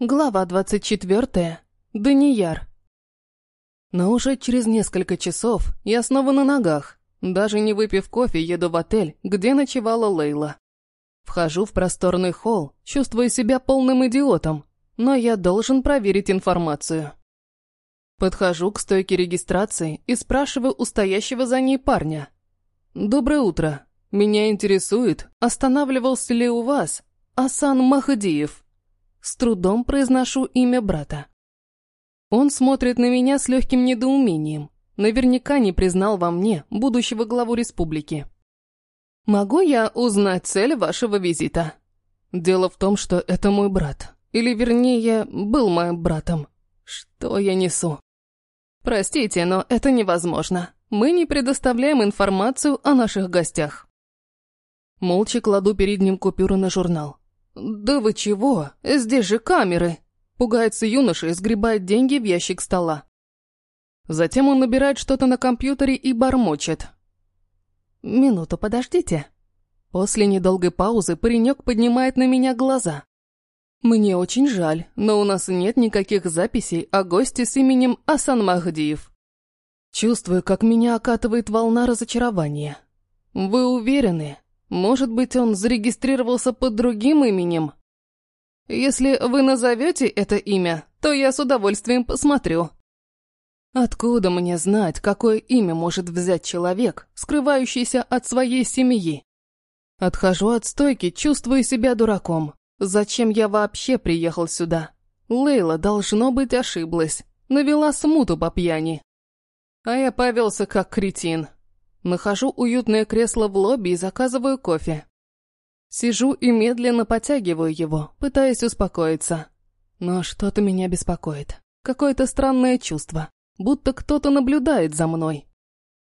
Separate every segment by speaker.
Speaker 1: Глава 24. Данияр. Но уже через несколько часов я снова на ногах. Даже не выпив кофе, еду в отель, где ночевала Лейла. Вхожу в просторный холл, чувствую себя полным идиотом, но я должен проверить информацию. Подхожу к стойке регистрации и спрашиваю у стоящего за ней парня. «Доброе утро. Меня интересует, останавливался ли у вас Асан Махдиев?» С трудом произношу имя брата. Он смотрит на меня с легким недоумением. Наверняка не признал во мне будущего главу республики. «Могу я узнать цель вашего визита?» «Дело в том, что это мой брат. Или, вернее, был моим братом. Что я несу?» «Простите, но это невозможно. Мы не предоставляем информацию о наших гостях». Молча кладу перед ним купюру на журнал. «Да вы чего? Здесь же камеры!» Пугается юноша и сгребает деньги в ящик стола. Затем он набирает что-то на компьютере и бормочет. «Минуту подождите». После недолгой паузы паренек поднимает на меня глаза. «Мне очень жаль, но у нас нет никаких записей о госте с именем Асан Махдиев». Чувствую, как меня окатывает волна разочарования. «Вы уверены?» Может быть, он зарегистрировался под другим именем? Если вы назовете это имя, то я с удовольствием посмотрю. Откуда мне знать, какое имя может взять человек, скрывающийся от своей семьи? Отхожу от стойки, чувствую себя дураком. Зачем я вообще приехал сюда? Лейла, должно быть, ошиблась. Навела смуту по пьяни. А я повелся как кретин. Нахожу уютное кресло в лобби и заказываю кофе. Сижу и медленно потягиваю его, пытаясь успокоиться. Но что-то меня беспокоит. Какое-то странное чувство, будто кто-то наблюдает за мной.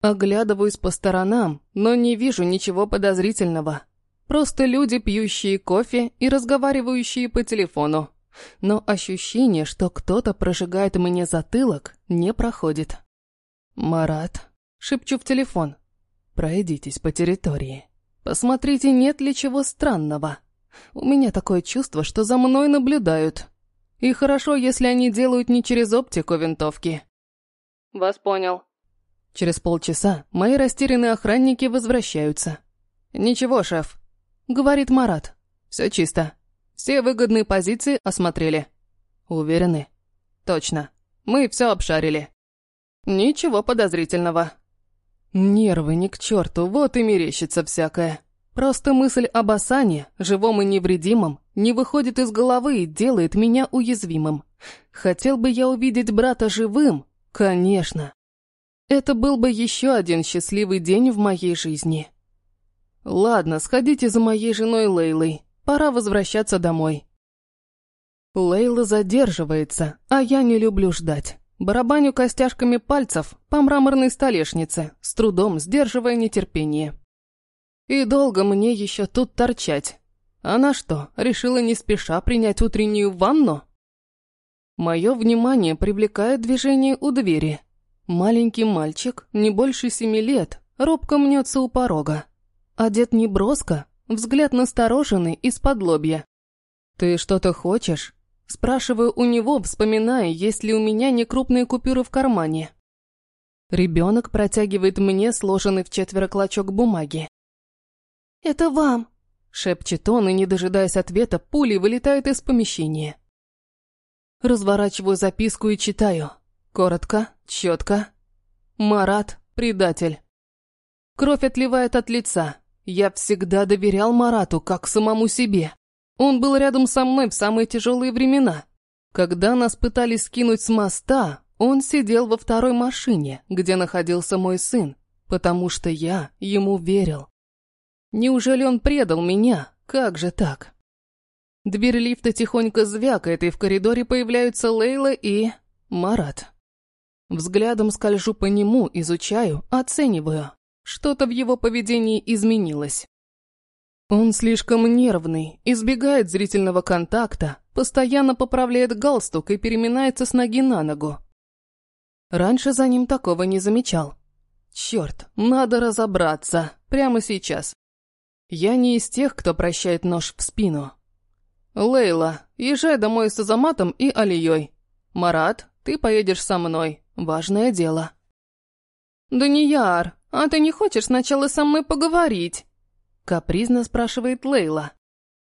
Speaker 1: Оглядываюсь по сторонам, но не вижу ничего подозрительного. Просто люди, пьющие кофе и разговаривающие по телефону. Но ощущение, что кто-то прожигает мне затылок, не проходит. «Марат», Шепчу в телефон. Пройдитесь по территории. Посмотрите, нет ли чего странного. У меня такое чувство, что за мной наблюдают. И хорошо, если они делают не через оптику винтовки. Вас понял. Через полчаса мои растерянные охранники возвращаются. «Ничего, шеф», — говорит Марат. «Все чисто. Все выгодные позиции осмотрели». «Уверены?» «Точно. Мы все обшарили». «Ничего подозрительного. Нервы ни к черту, вот и мерещится всякое. Просто мысль об Асане, живом и невредимом, не выходит из головы и делает меня уязвимым. Хотел бы я увидеть брата живым? Конечно. Это был бы еще один счастливый день в моей жизни. Ладно, сходите за моей женой Лейлой. Пора возвращаться домой. Лейла задерживается, а я не люблю ждать. Барабаню костяшками пальцев по мраморной столешнице, с трудом сдерживая нетерпение. И долго мне еще тут торчать. Она что, решила не спеша принять утреннюю ванну? Мое внимание привлекает движение у двери. Маленький мальчик, не больше семи лет, робко мнется у порога. Одет неброско, взгляд настороженный из-под лобья. «Ты что-то хочешь?» Спрашиваю у него, вспоминая, есть ли у меня некрупные купюры в кармане. Ребенок протягивает мне сложенный в четверо клочок бумаги. «Это вам!» — шепчет он и, не дожидаясь ответа, пулей вылетает из помещения. Разворачиваю записку и читаю. Коротко, четко. Марат — предатель. Кровь отливает от лица. Я всегда доверял Марату, как самому себе. Он был рядом со мной в самые тяжелые времена. Когда нас пытались скинуть с моста, он сидел во второй машине, где находился мой сын, потому что я ему верил. Неужели он предал меня? Как же так? Дверь лифта тихонько звякает, и в коридоре появляются Лейла и... Марат. Взглядом скольжу по нему, изучаю, оцениваю. Что-то в его поведении изменилось. Он слишком нервный, избегает зрительного контакта, постоянно поправляет галстук и переминается с ноги на ногу. Раньше за ним такого не замечал. Черт, надо разобраться, прямо сейчас. Я не из тех, кто прощает нож в спину. Лейла, езжай домой с Азаматом и Алией. Марат, ты поедешь со мной. Важное дело. «Данияр, а ты не хочешь сначала со мной поговорить?» Капризно спрашивает Лейла.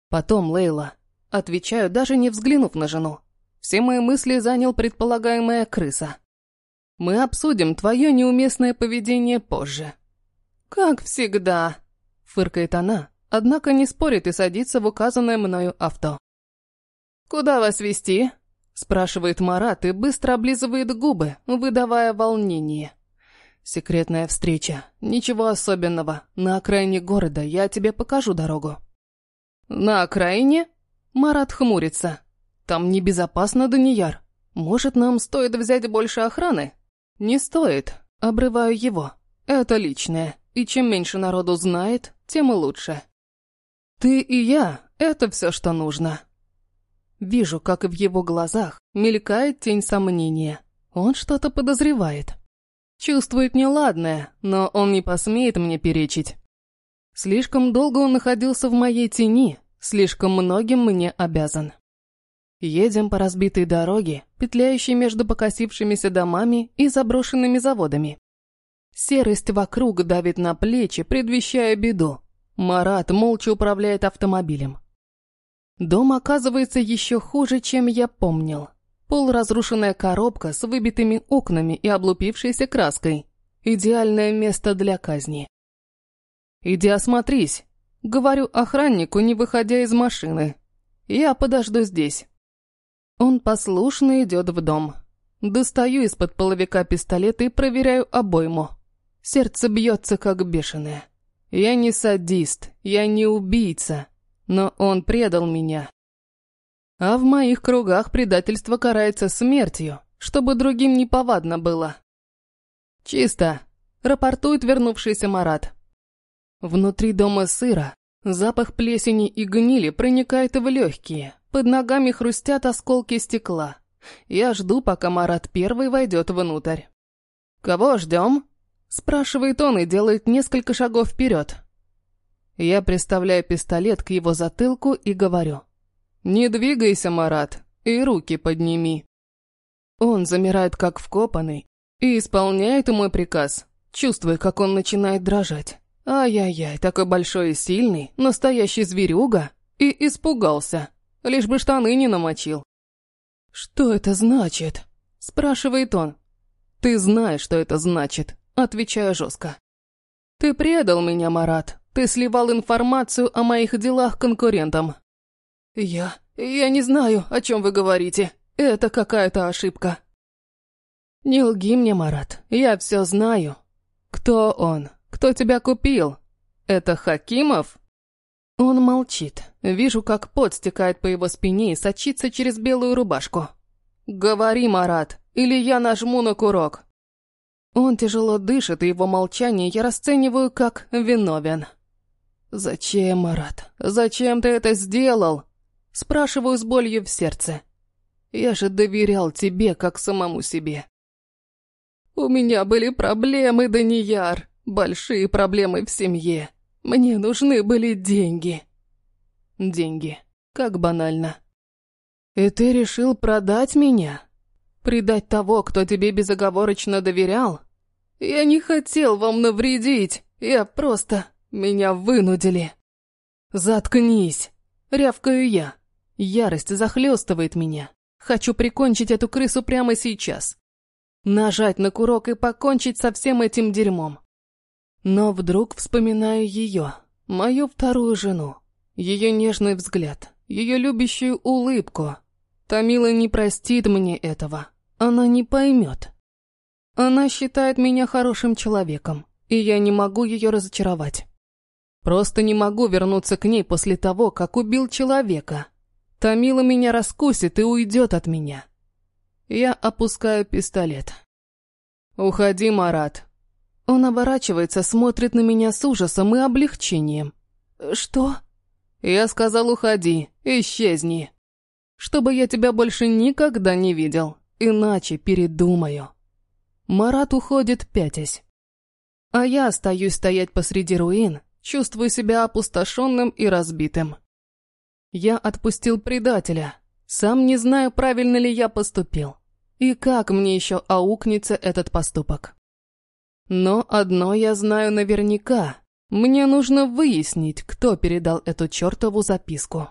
Speaker 1: Потом Лейла. Отвечаю, даже не взглянув на жену. Все мои мысли занял предполагаемая крыса. Мы обсудим твое неуместное поведение позже. «Как всегда», — фыркает она, однако не спорит и садится в указанное мною авто. «Куда вас вести? спрашивает Марат и быстро облизывает губы, выдавая волнение. Секретная встреча. Ничего особенного. На окраине города я тебе покажу дорогу. На окраине? Марат хмурится. Там небезопасно, Данияр. Может, нам стоит взять больше охраны? Не стоит. Обрываю его. Это личное. И чем меньше народу знает, тем и лучше. Ты и я — это все, что нужно. Вижу, как в его глазах мелькает тень сомнения. Он что-то подозревает. Чувствует неладное, но он не посмеет мне перечить. Слишком долго он находился в моей тени, слишком многим мне обязан. Едем по разбитой дороге, петляющей между покосившимися домами и заброшенными заводами. Серость вокруг давит на плечи, предвещая беду. Марат молча управляет автомобилем. Дом оказывается еще хуже, чем я помнил. Полуразрушенная коробка с выбитыми окнами и облупившейся краской. Идеальное место для казни. «Иди осмотрись», — говорю охраннику, не выходя из машины. «Я подожду здесь». Он послушно идет в дом. Достаю из-под половика пистолет и проверяю обойму. Сердце бьется как бешеное. Я не садист, я не убийца, но он предал меня. А в моих кругах предательство карается смертью, чтобы другим неповадно было. «Чисто», — рапортует вернувшийся Марат. Внутри дома сыра, запах плесени и гнили проникает в легкие, под ногами хрустят осколки стекла. Я жду, пока Марат первый войдет внутрь. «Кого ждем?» — спрашивает он и делает несколько шагов вперед. Я приставляю пистолет к его затылку и говорю. «Не двигайся, Марат, и руки подними». Он замирает как вкопанный и исполняет мой приказ, чувствуя, как он начинает дрожать. Ай-яй-яй, такой большой и сильный, настоящий зверюга, и испугался, лишь бы штаны не намочил. «Что это значит?» – спрашивает он. «Ты знаешь, что это значит», – отвечаю жестко. «Ты предал меня, Марат. Ты сливал информацию о моих делах конкурентам. «Я... я не знаю, о чем вы говорите. Это какая-то ошибка». «Не лги мне, Марат, я все знаю. Кто он? Кто тебя купил? Это Хакимов?» Он молчит. Вижу, как пот стекает по его спине и сочится через белую рубашку. «Говори, Марат, или я нажму на курок». Он тяжело дышит, и его молчание я расцениваю как виновен. «Зачем, Марат? Зачем ты это сделал?» Спрашиваю с болью в сердце. Я же доверял тебе, как самому себе. У меня были проблемы, Данияр. Большие проблемы в семье. Мне нужны были деньги. Деньги. Как банально. И ты решил продать меня? Предать того, кто тебе безоговорочно доверял? Я не хотел вам навредить. Я просто... Меня вынудили. Заткнись. Рявкаю я. Ярость захлестывает меня. Хочу прикончить эту крысу прямо сейчас. Нажать на курок и покончить со всем этим дерьмом. Но вдруг вспоминаю ее, мою вторую жену. Ее нежный взгляд, ее любящую улыбку. Тамила не простит мне этого. Она не поймет. Она считает меня хорошим человеком, и я не могу ее разочаровать. Просто не могу вернуться к ней после того, как убил человека. Тамила меня раскусит и уйдет от меня. Я опускаю пистолет. «Уходи, Марат». Он оборачивается, смотрит на меня с ужасом и облегчением. «Что?» Я сказал, уходи, исчезни. Чтобы я тебя больше никогда не видел, иначе передумаю. Марат уходит, пятясь. А я остаюсь стоять посреди руин, чувствую себя опустошенным и разбитым. Я отпустил предателя. Сам не знаю, правильно ли я поступил. И как мне еще аукнется этот поступок. Но одно я знаю наверняка. Мне нужно выяснить, кто передал эту чертову записку.